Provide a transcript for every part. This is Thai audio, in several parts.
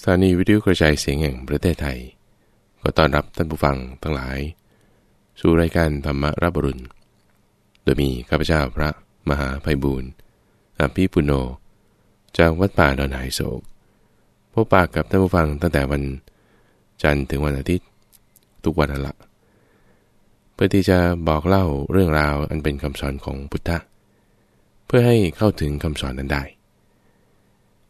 สถานีวิทยุกระจายเสียงแห่งประเทศไทย ก็ต้อนรับท่านผู้ฟังทั้งหลาย สู่รายการธรรมรับรุณ โดยมีข้าพเจ้าพระมหาไพบูรณ์อภิปุโน จากวัดป่าดอนหายโศก พบปากกับท่านผู้ฟังตั้งแต่วันจันทร์ถึงวันอาทิตย์ ทุกวันละ เพื่อที่จะบอกเล่าเรื่องราวอันเป็นคำสอนของพุทธะ เพื่อให้เข้าถึงคำสอนนั้นได้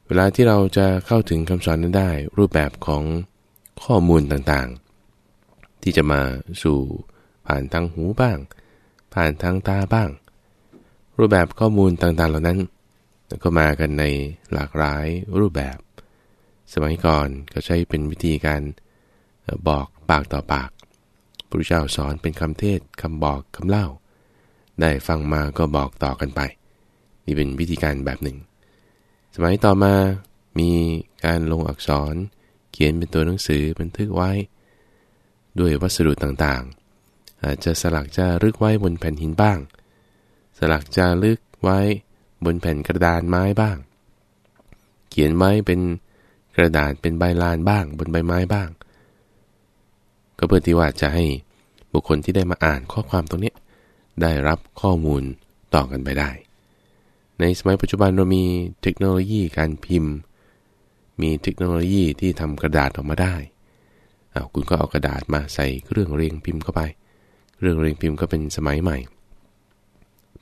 เวลาที่เราจะเข้าถึงคำสอนนั้นได้ รูปแบบของข้อมูลต่างๆ ที่จะมาสู่ผ่านทางหูบ้าง ผ่านทางตาบ้าง รูปแบบข้อมูลต่างๆ เหล่านั้น ก็มากันในหลากหลายรูปแบบ สมัยก่อนก็ใช้เป็นวิธีการบอกปากต่อปากพระเจ้าสอนเป็นคำเทศคำบอกคำเล่า ได้ฟังมาก็บอกต่อกันไป นี่เป็นวิธีการแบบหนึ่ง สมัยต่อมามีการลงอักษร เขียนเป็นตัวหนังสือบันทึกไว้ ด้วยวัสดุต่างๆ อาจจะสลักจะลึกไว้บนแผ่นหินบ้าง สลักจะลึกไว้บนแผ่นกระดานไม้บ้าง เขียนไว้เป็นกระดาษเป็นใบลานบ้าง บนใบไม้บ้าง ก็เพื่อที่ว่าจะให้บุคคลที่ได้มาอ่านข้อความตรงนี้ได้รับข้อมูลต่อกันไปได้ ในสมัยปัจจุบันเรามีเทคโนโลยีการพิมพ์ มีเทคโนโลยีที่ทำกระดาษออกมาได้อาคุณก็เอากระดาษมาใส่เครื่องเรียงพิมพ์เข้าไปเครื่องเรียงพิมพ์ก็เป็นสมัยใหม่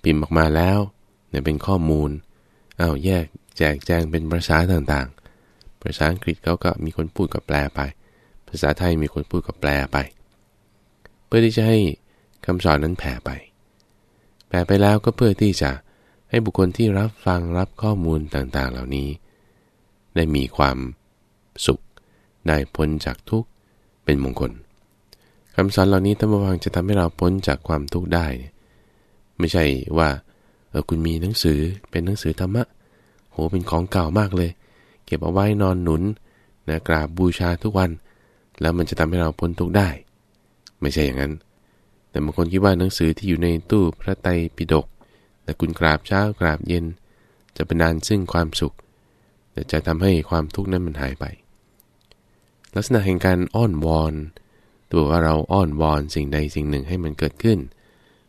พิมพ์ออกมาแล้วเนี่ยเป็นข้อมูลเอาแยกแจกแจงเป็นภาษาต่างๆ ภาษาอังกฤษเขาก็มีคนพูดกับแปลไป ภาษาไทยมีคนพูดกับแปลไป เพื่อที่จะให้คำสอนนั้นแผ่ไป แผ่ไปแล้วก็เพื่อที่จะ ให้บุคคลที่รับฟังรับข้อมูลต่างๆ เหล่านี้ ได้มีความสุข ได้พ้นจากทุกข์เป็นมงคลคำสอนเหล่านี้ท่านผู้ฟังจะทำให้เราพ้นจากความทุกข์ได้ ไม่ใช่ว่าเออคุณมีหนังสือเป็นหนังสือธรรมะโหเป็นของเก่ามากเลย เก็บเอาไว้นอนหนุนนะกราบบูชาทุกวัน แล้วมันจะทำให้เราพ้นทุกข์ได้ ไม่ใช่อย่างนั้น แต่บางคนคิดว่าหนังสือที่อยู่ในตู้พระไตรปิฎก แต่คุณกราบเช้ากราบเย็น จะเป็นนานซึ่งความสุข แต่จะทำให้ความทุกข์นั้นมันหายไป ลักษณะแห่งการอ้อนวอนตัวว่าเราอ้อนวอนสิ่งใดสิ่งหนึ่งให้มันเกิดขึ้น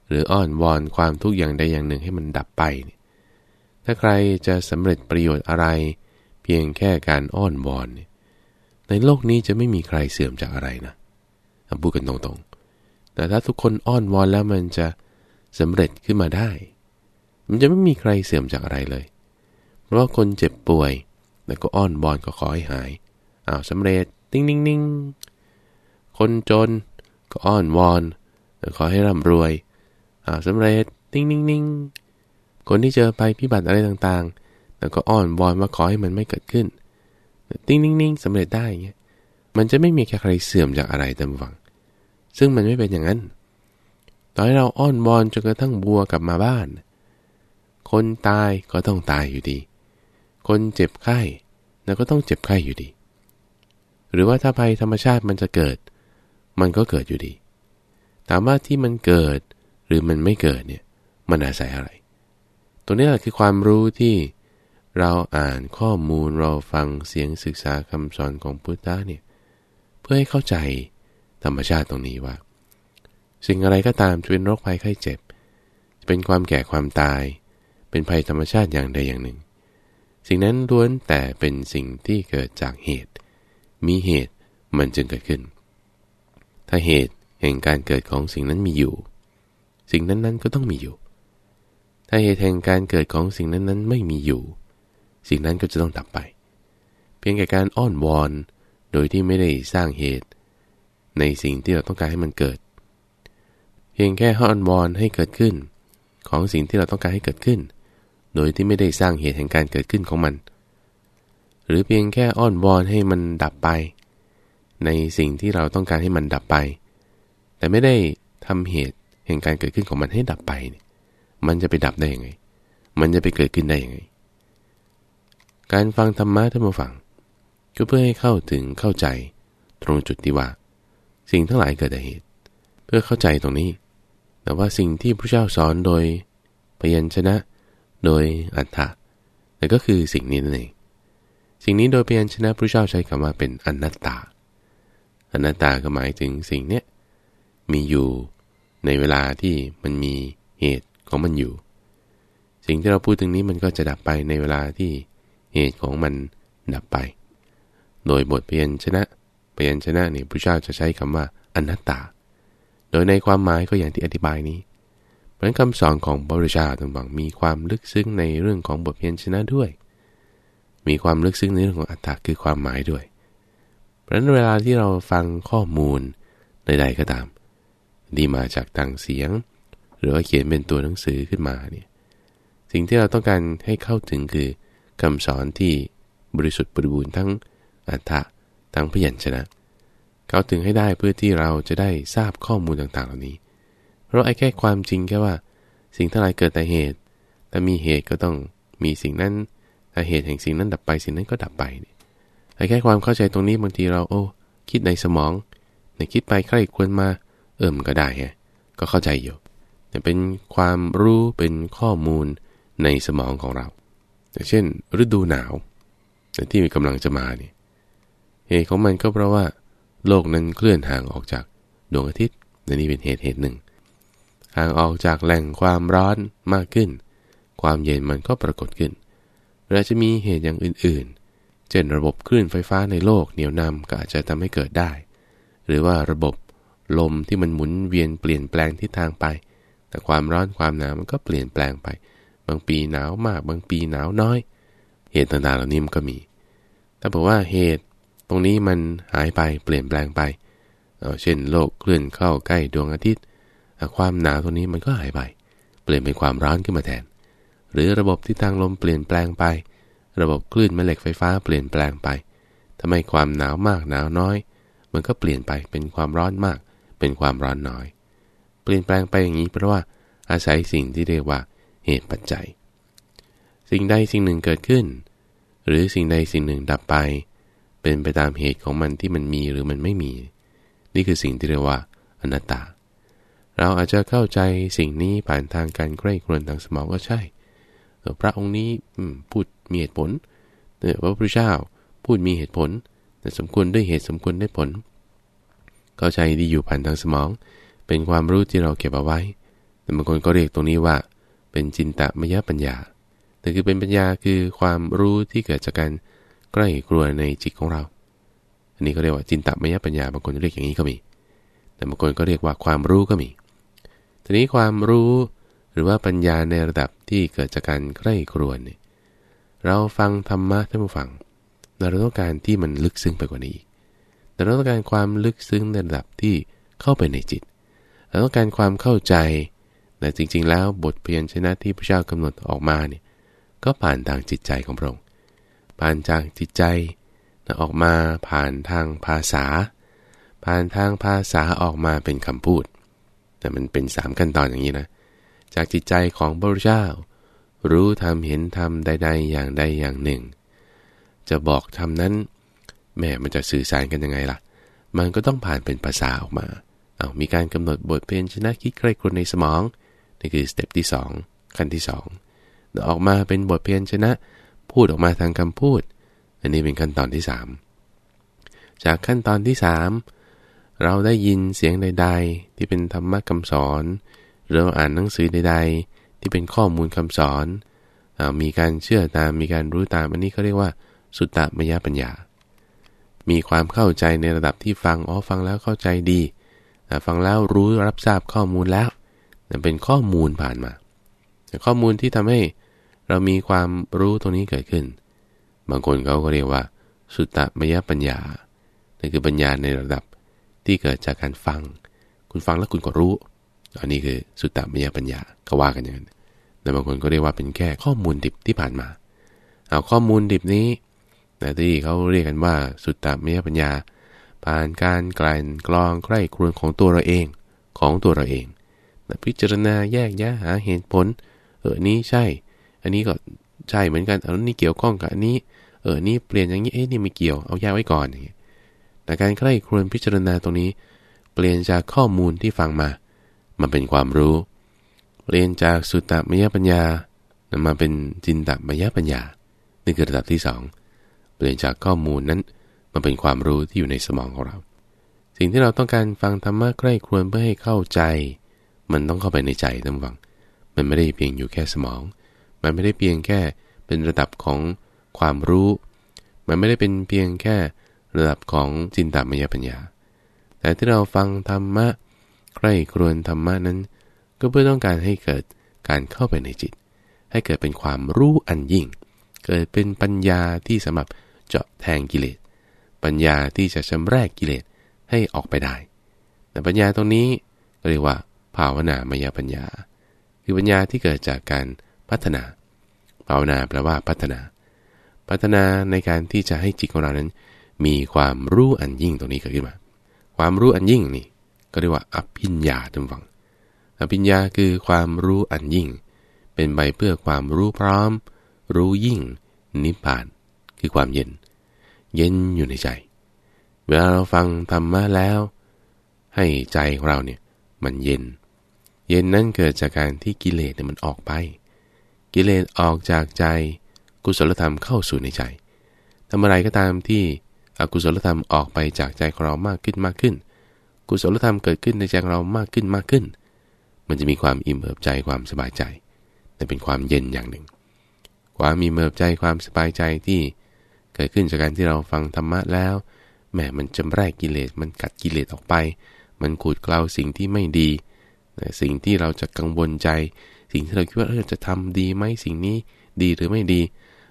หรืออ้อนวอนความทุกข์อย่างใดอย่างหนึ่งให้มันดับไป ถ้าใครจะสำเร็จประโยชน์อะไร เพียงแค่การอ้อนวอนในโลกนี้จะไม่มีใครเสื่อมจากอะไรนะพูดกันตรงๆ แต่ถ้าทุกคนอ้อนวอนแล้วมันจะสำเร็จขึ้นมาได้ มันจะไม่มีใครเสื่อมจากอะไรเลย เพราะคนเจ็บป่วย แล้วก็อ้อนบอนก็ขอให้หายอ้าวสำเร็จติ้งนิ่งนิ่งคนจนก็อ้อนวอนขอให้ร่ำรวยอ้าวสำเร็จติ้งนิ่งนิ่งคนที่เจอไปพิบัติอะไรต่างๆ แล้วก็อ้อนวอนว่าขอให้มันไม่เกิดขึ้น ติ้งนิ่งนิ่งสำเร็จได้เงี้ยมันจะไม่มีใครเสื่อมจากอะไรตามฝัง ซึ่งมันไม่เป็นอย่างนั้นต่อให้เราอ้อนวอนจนกระทั่งบัวกลับมาบ้าน คนตายก็ต้องตายอยู่ดี คนเจ็บไข้แล้วก็ต้องเจ็บไข้อยู่ดี หรือว่าถ้าภัยธรรมชาติมันจะเกิด มันก็เกิดอยู่ดี ถามว่าที่มันเกิดหรือมันไม่เกิดเนี่ยมันอาศัยอะไรตัวนี้แหละคือความรู้ที่เราอ่านข้อมูลเราฟังเสียงศึกษาคำสอนของพุทธะเนี่ยเพื่อให้เข้าใจธรรมชาติตรงนี้ว่า สิ่งอะไรก็ตามจะเป็นโรคภัยไข้เจ็บ จะเป็นความแก่ความตาย เป็นภัยธรรมชาติอย่างใดอย่างหนึ่ง สิ่งนั้นล้วนแต่เป็นสิ่งที่เกิดจากเหตุ มีเหตุมันจึงเกิดขึ้น ถ้าเหตุแห่งการเกิดของสิ่งนั้นมีอยู่ สิ่งนั้นๆก็ต้องมีอยู่ ถ้าเหตุแห่งการเกิดของสิ่งนั้นๆ ไม่มีอยู่ สิ่งนั้นก็จะต้องดับไป เพียงแค่การอ้อนวอน โดยที่ไม่ได้สร้างเหตุ ในสิ่งที่เราต้องการให้มันเกิด เพียงแค่อ้อนวอนให้เกิดขึ้น ของสิ่งที่เราต้องการให้เกิดขึ้น โดยที่ไม่ได้สร้างเหตุแห่งการเกิดขึ้นของมัน หรือเพียงแค่อ้อนวอนให้มันดับไป ในสิ่งที่เราต้องการให้มันดับไป แต่ไม่ได้ทำเหตุแห่งการเกิดขึ้นของมันให้ดับไป มันจะไปดับได้ยังไง มันจะไปเกิดขึ้นได้ยังไง การฟังธรรมะท่านมาฟัง ก็เพื่อให้เข้าถึงเข้าใจ ตรงจุดที่ว่า สิ่งทั้งหลายเกิดจากเหตุ เพื่อเข้าใจตรงนี้ แต่ว่าสิ่งที่พระเจ้าสอนโดยพยัญชนะ โดยอัฏฐะแต่ก็คือสิ่งนี้นั่นเองสิ่งนี้โดยเพียนชนะพระเจ้าใช้คำว่าเป็นอนัตตา อนัตตาก็หมายถึงสิ่งเนี้ยมีอยู่ในเวลาที่มันมีเหตุของมันอยู่ สิ่งที่เราพูดถึงนี้มันก็จะดับไปในเวลาที่เหตุของมันดับไป โดยบทเพียนชนะเพียนชนะนี่พระเจ้าจะใช้คำว่าอนัตตา โดยในความหมายก็อย่างที่อธิบายนี้ เพราะคำสอนของพระพุทธเจ้าต่างๆมีความลึกซึ้งในเรื่องของบทเพียนชนะด้วย มีความลึกซึ้งในเรื่องของอัตตาคือความหมายด้วย เพราะฉะนั้นเวลาที่เราฟังข้อมูลใดๆก็ตาม ดีมาจากทางเสียง หรือว่าเขียนเป็นตัวหนังสือขึ้นมาเนี่ยสิ่งที่เราต้องการให้เข้าถึงคือคำสอนที่บริสุทธิ์บริบูรณ์ทั้งอัฏฐะทั้งพยัญชนะ เข้าถึงให้ได้เพื่อที่เราจะได้ทราบข้อมูลต่างๆเหล่านี้ เราไอ้แค่ความจริงแค่ว่า สิ่งทั้งหลายเกิดแต่เหตุ แต่มีเหตุก็ต้องมีสิ่งนั้นแต่เหตุแห่งสิ่งนั้นดับไปสิ่งนั้นก็ดับไปไอ้แค่ความเข้าใจตรงนี้บางทีเราโอ้ คิดในสมองในคิดไปใครควรมาเอิ่มก็ได้ไงก็เข้าใจอยู่แต่เป็นความรู้เป็นข้อมูลในสมองของเราอย่างเช่น ฤดูหนาวที่มีกำลังจะมาเนี่ยเหตุของมันก็เพราะว่า โลกนั้นเคลื่อนห่างออกจากดวงอาทิตย์นี่เป็นเหตุเหตุหนึ่ง ห่างออกจากแหล่งความร้อนมากขึ้น ความเย็นมันก็ปรากฏขึ้นเราจะมีเหตุอย่างอื่นๆ เช่นระบบคลื่นไฟฟ้าในโลกเหนี่ยวนำก็อาจจะทำให้เกิดได้ หรือว่าระบบลมที่มันหมุนเวียนเปลี่ยนแปลงทิศทางไป แต่ความร้อนความหนาวมันก็เปลี่ยนแปลงไป บางปีหนาวมากบางปีหนาวน้อย เหตุต่างๆเหล่านี้มันก็มี ถ้าบอกว่าเหตุตรงนี้มันหายไปเปลี่ยนแปลงไปเเช่นโลกเคลื่อนเข้าใกล้ดวงอาทิตย์ ความหนาวตรงนี้มันก็หายไป เปลี่ยนเป็นความร้อนขึ้นมาแทน หรือระบบทิศทางลมเปลี่ยนแปลงไป ระบบคลื่นแม่เหล็กไฟฟ้าเปลี่ยนแปลงไปทำไมความหนาวมากหนาวน้อย มันก็เปลี่ยนไปเป็นความร้อนมาก เป็นความร้อนน้อย เปลี่ยนแปลงไปอย่างนี้เพราะว่าอาศัยสิ่งที่เรียกว่าเหตุปัจจัย สิ่งใดสิ่งหนึ่งเกิดขึ้น หรือสิ่งใดสิ่งหนึ่งดับไป เป็นไปตามเหตุของมันที่มันมีหรือมันไม่มี นี่คือสิ่งที่เรียกว่าอนัตตา เราอาจจะเข้าใจสิ่งนี้ผ่านทางการใกล้ครวนทางสมองก็ใช่พระองค์นี้พูดมีเหตุผลพระพุทธเจ้าพูดมีเหตุผล แต่สมควรด้วยเหตุสมควรได้ผล เข้าใจดีอยู่ผ่านทางสมอง เป็นความรู้ที่เราเก็บเอาไว้ แต่บางคนก็เรียกตรงนี้ว่า เป็นจินตมยปัญญา แต่คือเป็นปัญญาคือความรู้ที่เกิดจากการใกล้กลัวในจิตของเรา อันนี้ก็เรียกว่าจินตมยปัญญา บางคนเรียกอย่างนี้ก็มี แต่บางคนก็เรียกว่าความรู้ก็มี ทีนี้ความรู้หรือว่าปัญญาในระดับที่เกิดจากการใกล้กลัวเนี่ยเราฟังธรรมะท่านผู้ฟังเราต้องการที่มันลึกซึ้งไปกว่านี้แต่เราต้องการความลึกซึ้งในระดับที่เข้าไปในจิต เราต้องการความเข้าใจแต่จริง ๆ แล้วบทเพียนชนะที่พระเจ้ากำหนดออกมาเนี่ยก็ผ่านทางจิตใจของพระองค์ผ่านจากจิตใจออกมาผ่านทางภาษา ผ่านทางภาษาออกมาเป็นคำพูด แต่มันเป็นสามขั้นตอนอย่างนี้นะ จากจิตใจของพระเจ้า รู้ทำเห็นทำใด ๆ อย่างใดอย่างหนึ่ง จะบอกทำนั้นแม่มันจะสื่อสารกันยังไงล่ะ มันก็ต้องผ่านเป็นภาษาออกมา เอามีการกำหนดบทเพลงชนะคิดใครคนในสมองนี่คือสเต็ปที่ 2 ขั้นที่2แล้วออกมาเป็นบทเพลงชนะ พูดออกมาทางคำพูด อันนี้เป็นขั้นตอนที่ 3 จากขั้นตอนที่3 เราได้ยินเสียงใด ๆ ที่เป็นธรรมะคำสอนเราอ่านหนังสือใด ๆ ที่เป็นข้อมูลคำสอนมีการเชื่อตามมีการรู้ตามอันนี้เขาเรียกว่า สุตตมยปัญญา มีความเข้าใจในระดับที่ฟังอ๋อฟังแล้วเข้าใจดี ฟังแล้วรู้รับทราบข้อมูลแล้วนั่นเป็นข้อมูลผ่านมาข้อมูลที่ทำให้เรามีความรู้ตรงนี้เกิดขึ้น บางคนเขาก็เรียกว่า สุตตมยปัญญานั่นคือปัญญาในระดับ ที่เกิดจากการฟัง คุณฟังแล้วคุณก็รู้ อันนี้คือสุตตมยปัญญาเขาว่ากันอย่างนั้นแต่บางคนก็เรียกว่าเป็นแค่ข้อมูลดิบที่ผ่านมา เอาข้อมูลดิบนี้นะที่เขาเรียกกันว่าสุตตมยปัญญา ผ่านการกลั่นกรองใคร่ครวญของตัวเราเองของตัวเราเองนะพิจารณาแยกแยะหาเหตุผล เออนี้ใช่ อันนี้ก็ใช่เหมือนกันอันนี้เกี่ยวข้องกับอันนี้ เออนี่เปลี่ยนอย่างนี้ เอ๊ะนี่ไม่เกี่ยว เอาแยกไว้ก่อนอย่างนี้ แต่การใคร่ครวญพิจารณาตรงนี้ เปลี่ยนจากข้อมูลที่ฟังมามาเป็นความรู้เปลี่ยนจากสุตตมยปัญญามาเป็นจินตมยปัญญา นี่คือระดับที่สองเปลี่ยนจากข้อมูลนั้นมาเป็นความรู้ที่อยู่ในสมองของเรา สิ่งที่เราต้องการฟังธรรมะใกล้ครวนเพื่อให้เข้าใจ มันต้องเข้าไปในใจท่านฟัง มันไม่ได้เพียงอยู่แค่สมอง มันไม่ได้เพียงแค่เป็นระดับของความรู้ มันไม่ได้เป็นเพียงแค่ ระดับของจินตามยปัญญา แต่ที่เราฟังธรรมะใกล้ครวนธรรมะนั้น ก็เพื่อต้องการให้เกิดการเข้าไปในจิต ให้เกิดเป็นความรู้อันยิ่ง เกิดเป็นปัญญาที่สำหรับเจาะแทงกิเลส ปัญญาที่จะชำแรกกิเลสให้ออกไปได้ แต่ปัญญาตรงนี้เรียกว่าภาวนามยปัญญา คือปัญญาที่เกิดจากการพัฒนา ภาวนาแปลว่าพัฒนา พัฒนาในการที่จะให้จิตของเรานั้น มีความรู้อันยิ่งตรงนี้เกิดขึ้นมา ความรู้อันยิ่งนี่ก็เรียกว่าอภิญญาทุกฝัง อภิญญาคือความรู้อันยิ่ง เป็นใบเพื่อความรู้พร้อม รู้ยิ่ง นิพพาน คือความเย็น เย็นอยู่ในใจ เวลาเราฟังธรรมะแล้ว ให้ใจของเราเนี่ยมันเย็น เย็นนั้นเกิดจากการที่กิเลสเนี่ยมันออกไป กิเลสออกจากใจ กุศลธรรมเข้าสู่ในใจทำอะไรก็ตามที่ อกุศลธรรมออกไปจากใจของเรามากขึ้นมากขึ้น กุศลธรรมเกิดขึ้นในใจของเรามากขึ้นมากขึ้น มันจะมีความอิ่มเอิบใจความสบายใจ แต่เป็นความเย็นอย่างหนึ่ง ความมีเอิบใจความสบายใจที่เกิดขึ้นจากการที่เราฟังธรรมะแล้วแหมมันจำแรกกิเลสมันกัดกิเลสออกไป มันขูดกลาสิ่งที่ไม่ดี สิ่งที่เราจะกังวลใจ สิ่งที่เราคิดว่าเราจะทำดีไหมสิ่งนี้ดีหรือไม่ดี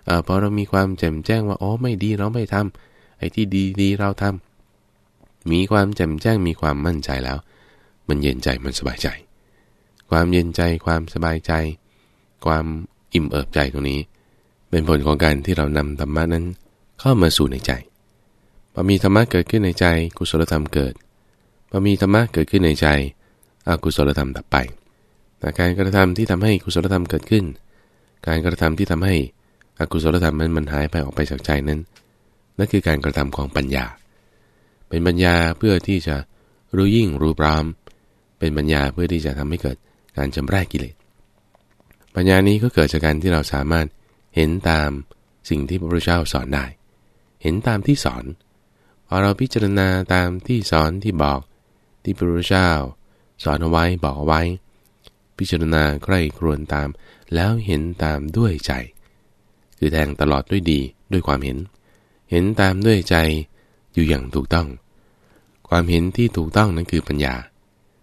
อพอเรามีความแจ่มแจ้งว่าอ๋อไม่ดีเราไม่ทำ ไอ้ที่ดีดีเราทำมีความแจ่มแจ้งมีความมั่นใจแล้ว มันเย็นใจมันสบายใจ ความเย็นใจความสบายใจ ความอิ่มเอิบใจตรงนี้ เป็นผลของการที่เรานำธรรมะนั้นเข้ามาสู่ในใจพอมีธรรมะเกิดขึ้นในใจกุศลธรรมเกิดพอมีธรรมะเกิดขึ้นในใจอกุศลธรรมดับไปแต่การกระทำที่ทำให้กุศลธรรมเกิดขึ้น การกระทำที่ทำให้อกุศลธรรมนั้นมันหายไปออกไปจากใจนั้น นั่นคือการกระทำของปัญญา เป็นปัญญาเพื่อที่จะรู้ยิ่งรู้ปราม เป็นปัญญาเพื่อที่จะทำให้เกิดการจำรกกิเลส ปัญญานี้ก็เกิดจากการที่เราสามารถเห็นตามสิ่งที่พระพุทธเจ้าสอนได้ เห็นตามที่สอน พอเราพิจารณาตามที่สอนที่บอกที่พระพุทธเจ้าสอนเอาไว้บอกเอาไว้ พิจารณาใกล้ครวนตาม แล้วเห็นตามด้วยใจ คือแทงตลอดด้วยดีด้วยความเห็น เห็นตามด้วยใจอยู่อย่างถูกต้อง ความเห็นที่ถูกต้องนั้นคือปัญญา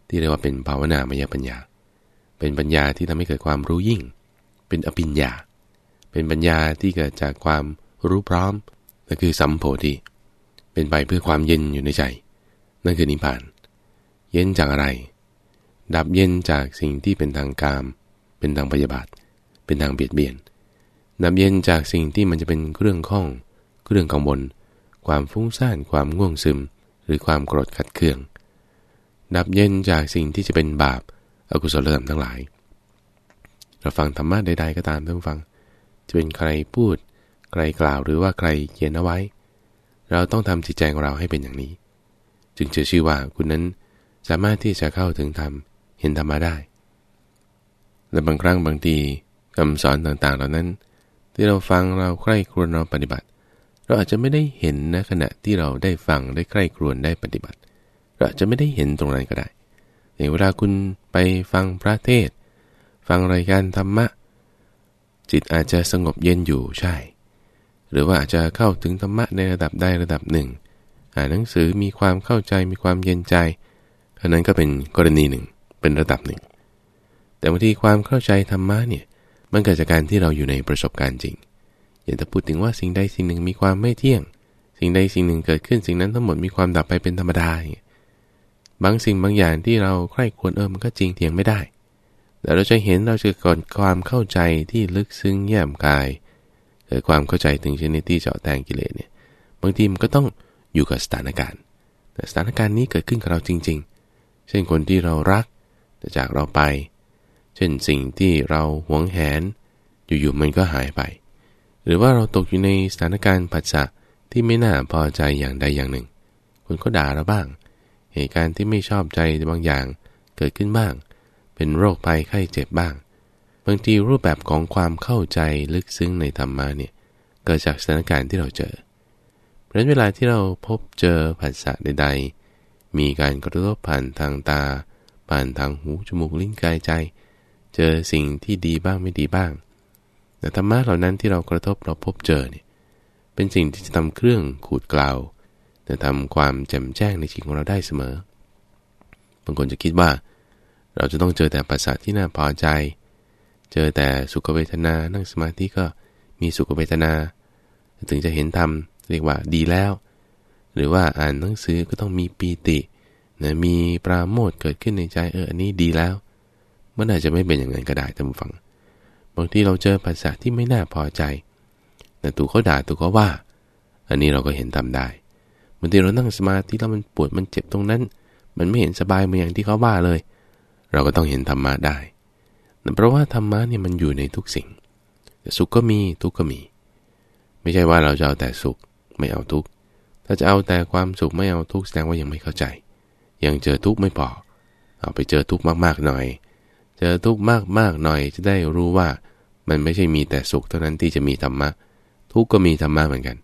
ที่เรียกว่าเป็นภาวนามยปัญญา เป็นปัญญาที่ทำให้เกิดความรู้ยิ่ง เป็นอภิญญา เป็นปัญญาที่เกิดจากความรู้พร้อมนั่นคือสัมโพธิเป็นไปเพื่อความเย็นอยู่ในใจ นั่นคือนิพพาน เย็นจากอะไร ดับเย็นจากสิ่งที่เป็นทางกาม เป็นทางพยาบาท เป็นทางเบียดเบียน ดับเย็นจากสิ่งที่มันจะเป็นเครื่องข้อง เรื่องกังวล ความฟุ้งซ่านความง่วงซึม หรือความโกรธขัดเคือง ดับเย็นจากสิ่งที่จะเป็นบาปอกุศลธรรมทั้งหลาย เราฟังธรรมะใดๆก็ตามต้องฟัง จะเป็นใครพูด ใครกล่าวหรือว่าใครเขียนเอาไว้ เราต้องทำจิตใจของเราให้เป็นอย่างนี้ จึงจะชื่อว่าคุณนั้นสามารถที่จะเข้าถึงธรรมเห็นธรรมะได้ และบางครั้งบางทีคำสอนต่างๆ เหล่านั้น ที่เราฟังเราใคร่ครวญเราปฏิบัติ เราอาจจะไม่ได้เห็นนะขณะที่เราได้ฟังได้ใคร่ครวญได้ปฏิบัติ เราอาจจะไม่ได้เห็นตรงนั้นก็ได้อย่างเวลาคุณไปฟังพระเทศ ฟังรายการธรรมะ จิตอาจจะสงบเย็นอยู่ใช่ หรือว่าอาจจะเข้าถึงธรรมะในระดับใดระดับหนึ่ง อ่านหนังสือมีความเข้าใจมีความเย็นใจอันนั้นก็เป็นกรณีหนึ่งเป็นระดับหนึ่ง แต่บางทีความเข้าใจธรรมะเนี่ยมันเกิดจากการที่เราอยู่ในประสบการณ์จริง อย่างถ้าพูดถึงว่าสิ่งใดสิ่งหนึ่งมีความไม่เที่ยง สิ่งใดสิ่งหนึ่งเกิดขึ้นสิ่งนั้นทั้งหมดมีความดับไปเป็นธรรมดาบางสิ่งบางอย่างที่เราใคร่ควรเออมันก็จริงเทียงไม่ได้ แต่เราจะเห็นเราจะก่อนความเข้าใจที่ลึกซึ้งแย่มกาย เกิดความเข้าใจถึงชนิดที่เจาะแทงกิเลสเนี่ย บางทีมันก็ต้องอยู่กับสถานการณ์ แต่สถานการณ์นี้เกิดขึ้นกับเราจริง ๆ เช่นคนที่เรารักแต่จากเราไป เช่นสิ่งที่เราหวงแหน อยู่ๆมันก็หายไป หรือว่าเราตกอยู่ในสถานการณ์ผัสสะที่ไม่น่าพอใจอย่างใดอย่างหนึ่ง คนก็ด่าเราบ้าง เหตุการณ์ที่ไม่ชอบใจบางอย่างเกิดขึ้นบ้าง เป็นโรคภัยไข้เจ็บบ้าง บางทีรูปแบบของความเข้าใจลึกซึ้งในธรรมะเนี่ยเกิดจากสถานการณ์ที่เราเจอ เพราะฉะนั้นเวลาที่เราพบเจอผัสสะใด ๆ มีการกระทบผ่านทางตา ผ่านทางหูจมูกลิ้นกายใจ เจอสิ่งที่ดีบ้างไม่ดีบ้าง แต่ธรรมะเหล่านั้นที่เรากระทบเราพบเจอเนี่ยเป็นสิ่งที่จะทำเครื่องขูดกล่าวจะทำความแจ่มแจ้งในจิตของเราได้เสมอบางคนจะคิดว่า เราจะต้องเจอแต่ปัสสะที่น่าพอใจ เจอแต่สุขเวทนา นั่งสมาธิก็มีสุขเวทนา ถึงจะเห็นธรรมเรียกว่าดีแล้ว หรือว่าอ่านหนังสือก็ต้องมีปีตินะมีปราโมทเกิดขึ้นในใจเอออันนี้ดีแล้วมันอาจจะไม่เป็นอย่างนั้นก็ได้ท่านผู้ฟัง บางทีเราเจอภาษาที่ไม่น่าพอใจแต่ตูเขาด่าตูเขาว่า อันนี้เราก็เห็นทำได้บางทีเรานั่งสมาธิแล้วมันปวดมันเจ็บตรงนั้น มันไม่เห็นสบายเหมือนอย่างที่เขาว่าเลย เราก็ต้องเห็นธรรมะได้เพราะว่าธรรมะเนี่ยมันอยู่ในทุกสิ่งสุขก็มีทุกข์ก็มี ไม่ใช่ว่าเราจะเอาแต่สุขไม่เอาทุกข์ถ้าจะเอาแต่ความสุขไม่เอาทุกข์แสดงว่ายังไม่เข้าใจ ยังเจอทุกข์ไม่พอเอาไปเจอทุกข์มากๆหน่อย เจอทุกข์มากๆหน่อยจะได้รู้ว่า มันไม่ใช่มีแต่สุขเท่านั้นที่จะมีธรรมะ ทุกข์ก็มีธรรมะเหมือนกัน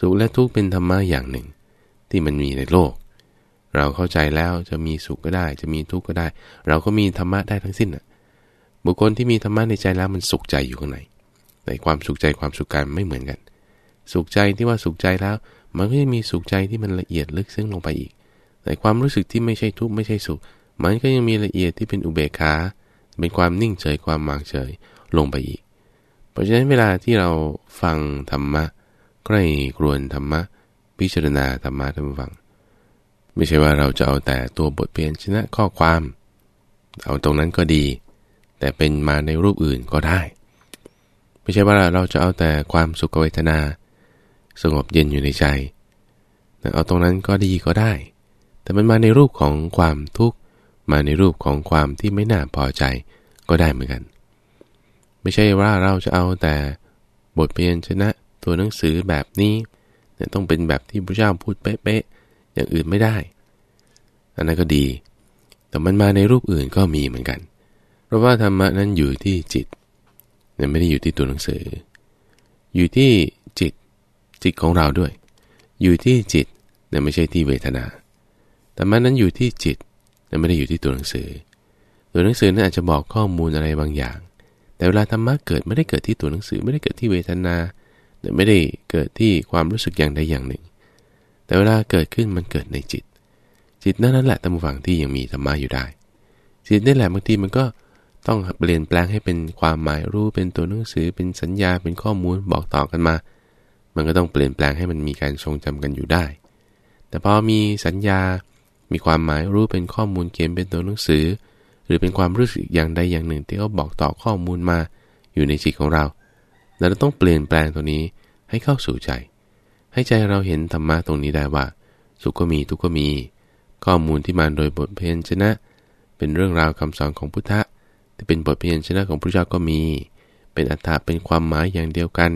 สุขและทุกข์เป็นธรรมะอย่างหนึ่ง ที่มันมีในโลก เราเข้าใจแล้วจะมีสุขก็ได้ จะมีทุกข์ก็ได้ เราก็มีธรรมะได้ทั้งสิ้นน่ะบุคคลที่มีธรรมะในใจแล้วมันสุขใจอยู่ข้างในแต่ความสุขใจความสุขกายไม่เหมือนกัน สุขใจที่ว่าสุขใจแล้ว มันก็จะมีสุขใจที่มันละเอียดลึกซึ้งลงไปอีก แต่ความรู้สึกที่ไม่ใช่ทุกข์ไม่ใช่สุข มันก็ยังมีละเอียดที่เป็นอุเบกขา เป็นความนิ่งเฉยความวางเฉยลงไปอีก เพราะฉะนั้นเวลาที่เราฟังธรรมะใกล้ครวนธรรมะ พิจารณาธรรมะท่านฟัง ไม่ใช่ว่าเราจะเอาแต่ตัวบทเพียนชนะข้อความ เอาตรงนั้นก็ดี แต่เป็นมาในรูปอื่นก็ได้ ไม่ใช่ว่าเราจะเอาแต่ความสุขเวทนา สงบเย็นอยู่ในใจ เอาตรงนั้นก็ดีก็ได้ แต่มันมาในรูปของความทุกข์ มาในรูปของความที่ไม่น่าพอใจก็ได้เหมือนกัน ไม่ใช่ว่าเราจะเอาแต่บทเพียนชนะตัวหนังสือแบบนี้เนี่ยต้องเป็นแบบที่พระเจ้าพูดเป๊ะๆอย่างอื่นไม่ได้ อันนั้นก็ดี แต่มันมาในรูปอื่นก็มีเหมือนกัน เพราะว่าธรรมะนั้นอยู่ที่จิตเนี่ยไม่ได้อยู่ที่ตัวหนังสือ อยู่ที่จิตจิตของเราด้วย อยู่ที่จิตแต่ยไม่ใช่ที่เวทนาแต่มันนั้นอยู่ที่จิต แต่ไม่ได้อยู่ที่ตัวหนังสือ ตัวหนังสือนั้นอาจจะบอกข้อมูลอะไรบางอย่าง แต่เวลาธรรมะเกิดไม่ได้เกิดที่ตัวหนังสือ ไม่ได้เกิดที่เวทนาแต่ไม่ได้เกิดที่ความรู้สึกอย่างใดอย่างหนึ่ง แต่เวลาเกิดขึ้นมันเกิดในจิต จิตนั่นแหละตามฝังที่ยังมีธรรมะอยู่ได้ จิตนี่แหละบางทีมันก็ต้องเปลี่ยนแปลงให้เป็นความหมายรู้เป็นตัวหนังสือ เป็นสัญญาเป็นข้อมูลบอกต่อกันมา มันก็ต้องเปลี่ยนแปลงให้มันมีการทรงจำกันอยู่ได้ แต่พอมีสัญญา มีความหมายรู้เป็นข้อมูลเขียนเป็นตัวหนังสือ หรือเป็นความรู้สึกอย่างใดอย่างหนึ่ง ที่เขาบอกต่อข้อมูลมาอยู่ในจิตของเราเราต้องเปลี่ยนแปลงตัวนี้ให้เข้าสู่ใจ ให้ใจเราเห็นธรรมะตรงนี้ได้ว่า สุขก็มีทุกข์ก็มี ข้อมูลที่มาโดยบทเพลงชนะ เป็นเรื่องราวคำสอนของพุทธะที่เป็นบทเพลงชนะของพระเจ้าก็มี เป็นอัตถะเป็นความหมายอย่างเดียวกัน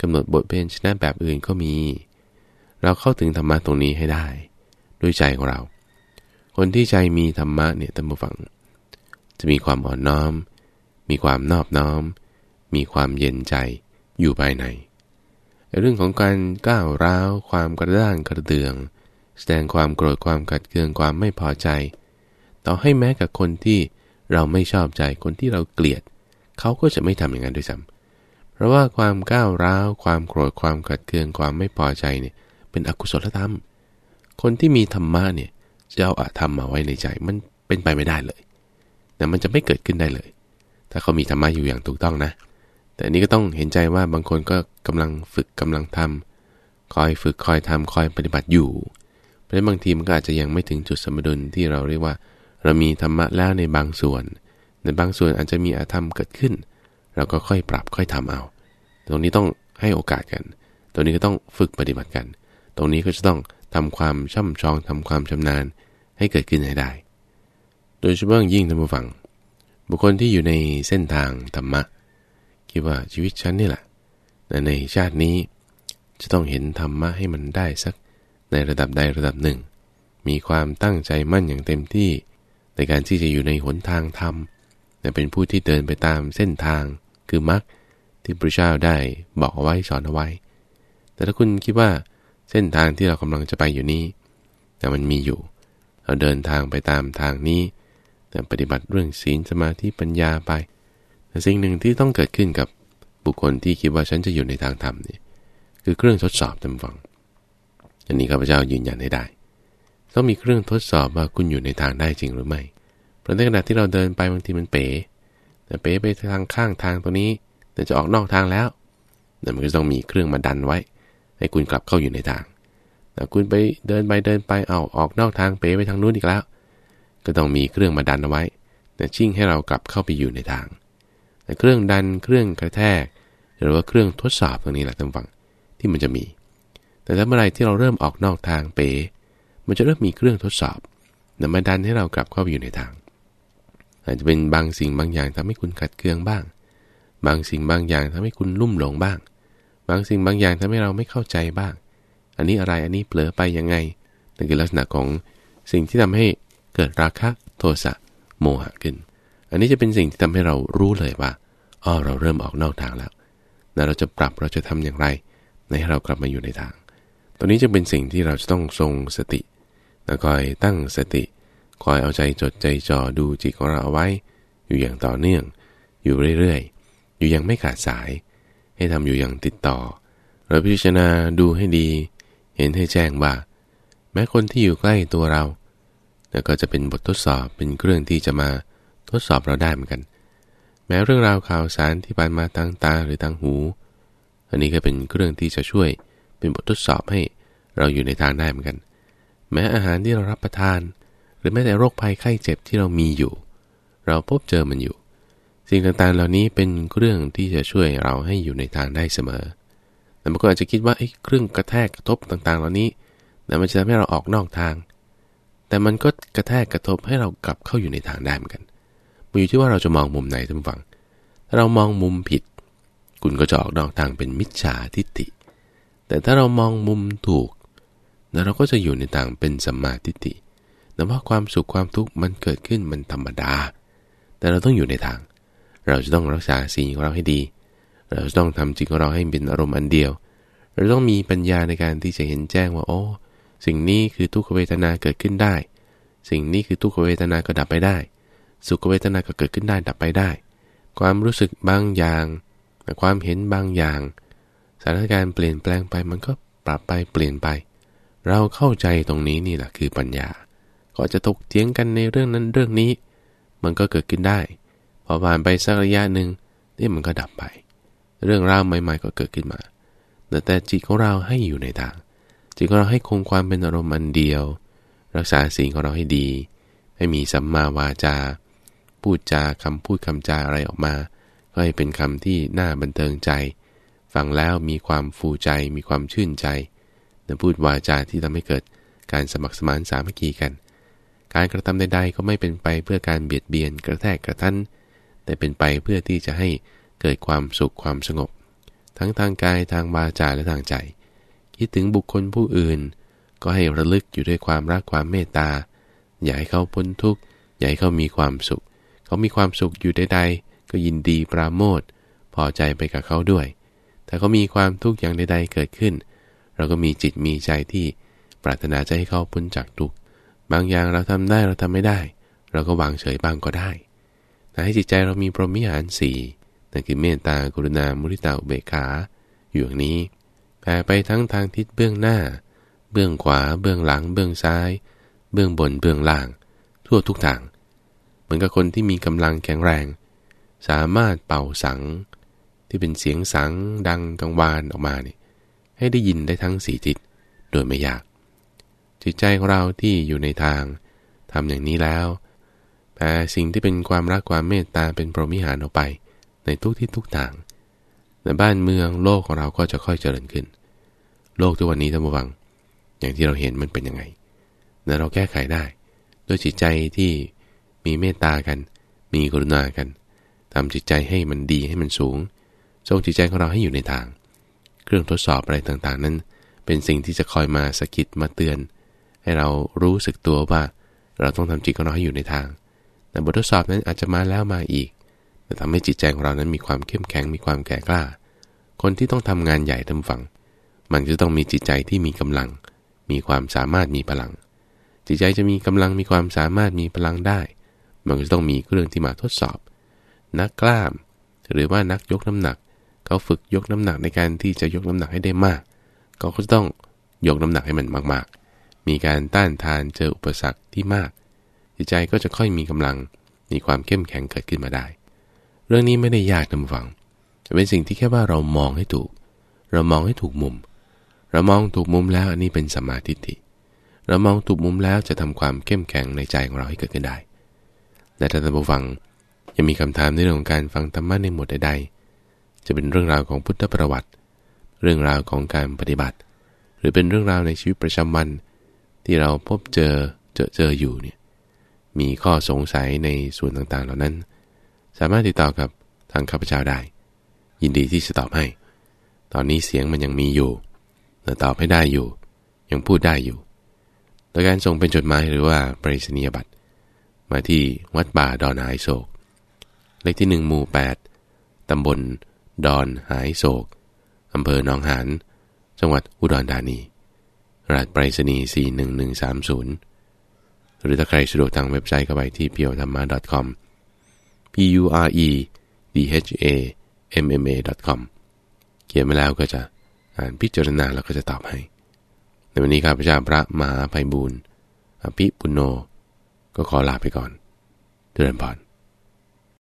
กำหนดบทเป็นชนะแบบอื่นก็มี เราเข้าถึงธรรมะตรงนี้ให้ได้ ด้วยใจของเรา คนที่ใจมีธรรมะเนี่ยตั้งฟัง จะมีความอ่อนน้อม มีความนอบน้อม มีความเย็นใจอยู่ภายใน เรื่องของการก้าวร้าว ความกระด้างกระเดือง แสดงความโกรธความขัดเคืองความไม่พอใจ ต่อให้แม้กับคนที่เราไม่ชอบใจคนที่เราเกลียด เขาก็จะไม่ทำอย่างนั้นด้วยซ้ำเพราะว่าความก้าวร้าว ความโกรธความขัดเคืองความไม่พอใจเนี่ยเป็นอกุศลธรรม คนที่มีธรรมะเนี่ย จะเอาอาธรรมมาไว้ในใจ มันเป็นไปไม่ได้เลยแต่มันจะไม่เกิดขึ้นได้เลย ถ้าเขามีธรรมะอยู่อย่างถูกต้องนะ แต่นี้ก็ต้องเห็นใจว่าบางคนก็กำลังฝึกกำลังทำคอยฝึกคอยทำคอยปฏิบัติอยู่ เพราะบางทีมันก็อาจจะยังไม่ถึงจุดสมดุลที่เราเรียกว่า เรามีธรรมะแล้วในบางส่วน ในบางส่วนอาจจะมีอาธรรมเกิดขึ้น เราก็ค่อยปรับค่อยทำเอา ตรงนี้ต้องให้โอกาสกัน ตรงนี้ก็ต้องฝึกปฏิบัติกัน ตรงนี้ก็จะต้องทำความช่ำชองทำความชำนาญให้เกิดขึ้นให้ได้ โดยเฉพาะยิ่งท่านผู้ฟัง บุคคลที่อยู่ในเส้นทางธรรมะ คิดว่าชีวิตฉันนี่แหละในชาตินี้จะต้องเห็นธรรมะให้มันได้สักในระดับใดระดับหนึ่ง มีความตั้งใจมั่นอย่างเต็มที่ ในการที่จะอยู่ในหนทางธรรมเป็นผู้ที่เดินไปตามเส้นทางคือมรรคที่พระเจ้าได้บอกเอาไว้สอนเอาไว้ แต่ถ้าคุณคิดว่า เส้นทางที่เรากำลังจะไปอยู่นี้ แต่มันมีอยู่ เราเดินทางไปตามทางนี้ แต่ปฏิบัติเรื่องศีลสมาธิปัญญาไปแต่สิ่งหนึ่งที่ต้องเกิดขึ้นกับบุคคลที่คิดว่าฉันจะอยู่ในทางธรรมนี่คือเครื่องทดสอบจำฟัง อันนี้ข้าพเจ้ายืนยันให้ได้ ต้องมีเครื่องทดสอบว่าคุณอยู่ในทางได้จริงหรือไม่ เพราะในขณะที่เราเดินไปบางทีมันเป๋ แต่เป๋ไปทางข้างทางตรงนี้ แต่จะออกนอกทางแล้วแต่มันก็ต้องมีเครื่องมาดันไว้ ให้คุณกลับเข้าอยู่ในทางแต่คุณไปเดินไปเดินไปเอาออกนอกทางเป๋ไปทางนู้นอีกแล้ว ก็ต้องมีเครื่องมาดันเอาไว้แต่ชิ่งให้เรากลับเข้าไปอยู่ในทางแต่เครื่องดันเครื่องกระแทก หรือว่าเครื่องทดสอบตรงนี้แหละท่านฟังที่มันจะมี แต่ถ้าเมื่อไรที่เราเริ่มออกนอกทางเป๋ มันจะเริ่มมีเครื่องทดสอบนำมาดันให้เรากลับเข้าไปอยู่ในทาง อาจจะเป็นบางสิ่งบางอย่างทำให้คุณขัดเคืองบ้าง บางสิ่งบางอย่างทำให้คุณลุ่มหลงบ้าง บางสิ่งบางอย่างทำให้เราไม่เข้าใจบ้าง อันนี้อะไรอันนี้เผลอไปยังไงนั่นคือลักษณะของสิ่งที่ทำให้เกิดราคะโทสะโมหะขึ้น อันนี้จะเป็นสิ่งที่ทำให้เรารู้เลยว่าอ๋อเราเริ่มออกนอกทางแล้วแล้วเราจะปรับเราจะทำอย่างไรให้เรากลับมาอยู่ในทางตรงนี้จะเป็นสิ่งที่เราจะต้องทรงสติแล้วคอยตั้งสติ คอยเอาใจจดใจจ่อดูจิตของเราเอาไว้ อยู่อย่างต่อเนื่อง อยู่เรื่อยๆ อยู่อย่างไม่ขาดสาย ให้ทำอยู่อย่างติดต่อ เราพิจารณาดูให้ดี เห็นให้แจ้งว่า แม้คนที่อยู่ใกล้ตัวเราแล้วก็จะเป็นบททดสอบเป็นเครื่องที่จะมาทดสอบเราได้เหมือนกัน แม้เรื่องราวข่าวสารที่ผ่านมาทางตาหรือทางหู อันนี้ก็เป็นเครื่องที่จะช่วยเป็นบททดสอบให้เราอยู่ในทางได้เหมือนกัน แม้อาหารที่เรารับประทาน หรือแม้แต่โรคภัยไข้เจ็บที่เรามีอยู่ เราพบเจอมันอยู่ สิ่งต่างๆ เหล่านี้เป็นเครื่องที่จะช่วยเราให้อยู่ในทางได้เสมอ แต่บางคนอาจจะคิดว่าไอ้เครื่องกระแทกกระทบต่างๆ เหล่านี้แต่มันจะทำให้เราออกนอกทาง แต่มันก็กระแทกกระทบให้เรากลับเข้าอยู่ในทางได้เหมือนกัน มันอยู่ที่ว่าเราจะมองมุมไหนท่านฟัง ถ้าเรามองมุมผิด คุณก็จะออกนอกทางเป็นมิจฉาทิฏฐิ แต่ถ้าเรามองมุมถูกแล้วเราก็จะอยู่ในทางเป็นสัมมาทิฏฐิแต่ว่าความสุขความทุกข์มันเกิดขึ้นมันธรรมดา แต่เราต้องอยู่ในทาง เราจะต้องรักษาสิ่งของเราให้ดี เราจะต้องทำจิตของเราให้เป็นอารมณ์อันเดียว เราต้องมีปัญญาในการที่จะเห็นแจ้งว่าโอ้สิ่งนี้คือทุกขเวทนาเกิดขึ้นได้ สิ่งนี้คือทุกขเวทนาก็ดับไปได้ สุขเวทนาก็เกิดขึ้นได้ดับไปได้ ความรู้สึกบางอย่างความเห็นบางอย่าง สถานการณ์เปลี่ยนแปลงไปมันก็ปรับไปเปลี่ยนไป เราเข้าใจตรงนี้นี่แหละคือปัญญา ก็จะตกเถียงกันในเรื่องนั้นเรื่องนี้ มันก็เกิดขึ้นได้ พอผ่านไปสักระยะหนึ่งนี่มันก็ดับไป เรื่องราวใหม่ๆก็เกิดขึ้นมา แต่แต่จิตของเราให้อยู่ในทาง จิตของเราให้คงความเป็นอารมณ์อันเดียว รักษาสิ่งของเราให้ดี ให้มีสัมมาวาจา พูดจาคำพูดคำจาอะไรออกมา ก็ให้เป็นคำที่น่าบันเทิงใจ ฟังแล้วมีความฟูใจ มีความชื่นใจแต่พูดวาจาที่ทำให้เกิดการสมัครสมานสามัคคีกัน การกระทำใดๆก็ไม่เป็นไปเพื่อการเบียดเบียนกระแทกกระทัน แต่เป็นไปเพื่อที่จะให้เกิดความสุขความสงบ ทั้งทางกายทางวาจาและทางใจ คิดถึงบุคคลผู้อื่น ก็ให้ระลึกอยู่ด้วยความรักความเมตตาอย่าให้เขาพ้นทุกข์อย่าให้เขามีความสุข เขามีความสุขอยู่ใดๆก็ยินดีปราโมทพอใจไปกับเขาด้วย แต่เขามีความทุกข์อย่างใดๆเกิดขึ้น เราก็มีจิตมีใจที่ปรารถนาจะให้เขาพ้นจากทุกข์บางอย่างเราทำได้เราทำไม่ได้ เราก็วางเฉยบ้างก็ได้ ให้จิตใจเรามีพรหมิหารสี่นั่นคือเมตตากรุณา มุทิตาอุเบกขา อยู่อย่างนี้แผ่ไปทั้งทางทิศเบื้องหน้า เบื้องขวา เบื้องหลัง เบื้องซ้าย เบื้องบน เบื้องล่าง ทั่วทุกทาง เหมือนกับคนที่มีกำลังแข็งแรง สามารถเป่าสัง ที่เป็นเสียงสังดังกังวานออกมาเนี่ยให้ได้ยินได้ทั้งสี่จิตโดยไม่ยาก จิตใจของเราที่อยู่ในทางทำอย่างนี้แล้ว แผ่สิ่งที่เป็นความรักความเมตตาเป็นพรหมิหารออกไป ในทุกที่ทุกทางในบ้านเมืองโลกของเราก็จะค่อยเจริญขึ้น โลกทุกวันนี้ท่านผู้ฟัง อย่างที่เราเห็นมันเป็นยังไงแต่เราแก้ไขได้ ด้วยจิตใจที่มีเมตตากัน มีกรุณากันทำจิตใจให้มันดีให้มันสูงทรงจิตใจของเราให้อยู่ในทาง เครื่องทดสอบอะไรต่างๆ นั้น เป็นสิ่งที่จะคอยมาสะกิดมาเตือน ให้เรารู้สึกตัวว่า เราต้องทำจิตของเราให้อยู่ในทาง แต่บททดสอบนั้นอาจจะมาแล้วมาอีก แต่ทำให้จิตใจของเรานั้นมีความเข้มแข็งมีความแก่กล้า คนที่ต้องทำงานใหญ่ทำฝัง มันจะต้องมีจิตใจที่มีกำลัง มีความสามารถมีพลัง จิตใจจะมีกำลังมีความสามารถมีพลังได้ มันจะต้องมีเครื่องที่มาทดสอบ นักกล้าม หรือว่านักยกน้ำหนัก เขาฝึกยกน้ำหนักในการที่จะยกน้ำหนักให้ได้มาก เขาก็จะต้องยกน้ำหนักให้มันมากๆ มีการต้านทานเจออุปสรรคที่มาก จิตใจก็จะค่อยมีกำลัง มีความเข้มแข็งเกิดขึ้นมาได้ เรื่องนี้ไม่ได้ยากนะฟังเป็นสิ่งที่แค่ว่าเรามองให้ถูก เรามองให้ถูกมุม เรามองถูกมุมแล้วอันนี้เป็นสมาธิิเรามองถูกมุมแล้วจะทำความเข้มแข็งในใจของเราให้เกิดขึ้นได้และถ้าท่านผู้ฟังยังมีคำถามในเรื่องของการฟังธรรมะในหมวดใดๆจะเป็นเรื่องราวของพุทธประวัติ เรื่องราวของการปฏิบัติ หรือเป็นเรื่องราวในชีวิตประจำวัน ที่เราพบเจอเจอเจออยู่เนี่ย มีข้อสงสัยในส่วนต่างๆ เหล่านั้น สามารถติดต่อกับทางข้าพเจ้าได้ ยินดีที่จะตอบให้ ตอนนี้เสียงมันยังมีอยู่แต่ตอบให้ได้อยู่ ยังพูดได้อยู่โดยการส่งเป็นจดหมายหรือว่าปริศนียบัตรมาที่วัดป่าดอนหายโศก เลขที่หนึ่งหมู่แปดตำบล ดอนหายโศก อำเภอหนองหาน จังหวัดอุดรธานี รหัสไปรษณีย์ 41130 หรือถ้าใครสะดวกทางเว็บไซต์ก็ไปที่ p u r e t h a m m a com p u r e d h a m m a com เขียนมาแล้วก็จะอ่านพิจารณาแล้วก็จะตอบให้ ในวันนี้ข้าพเจ้าพระมหาภัยบูรณ์อภิปุโน ก็ขอลาไปก่อนเดินผ่อน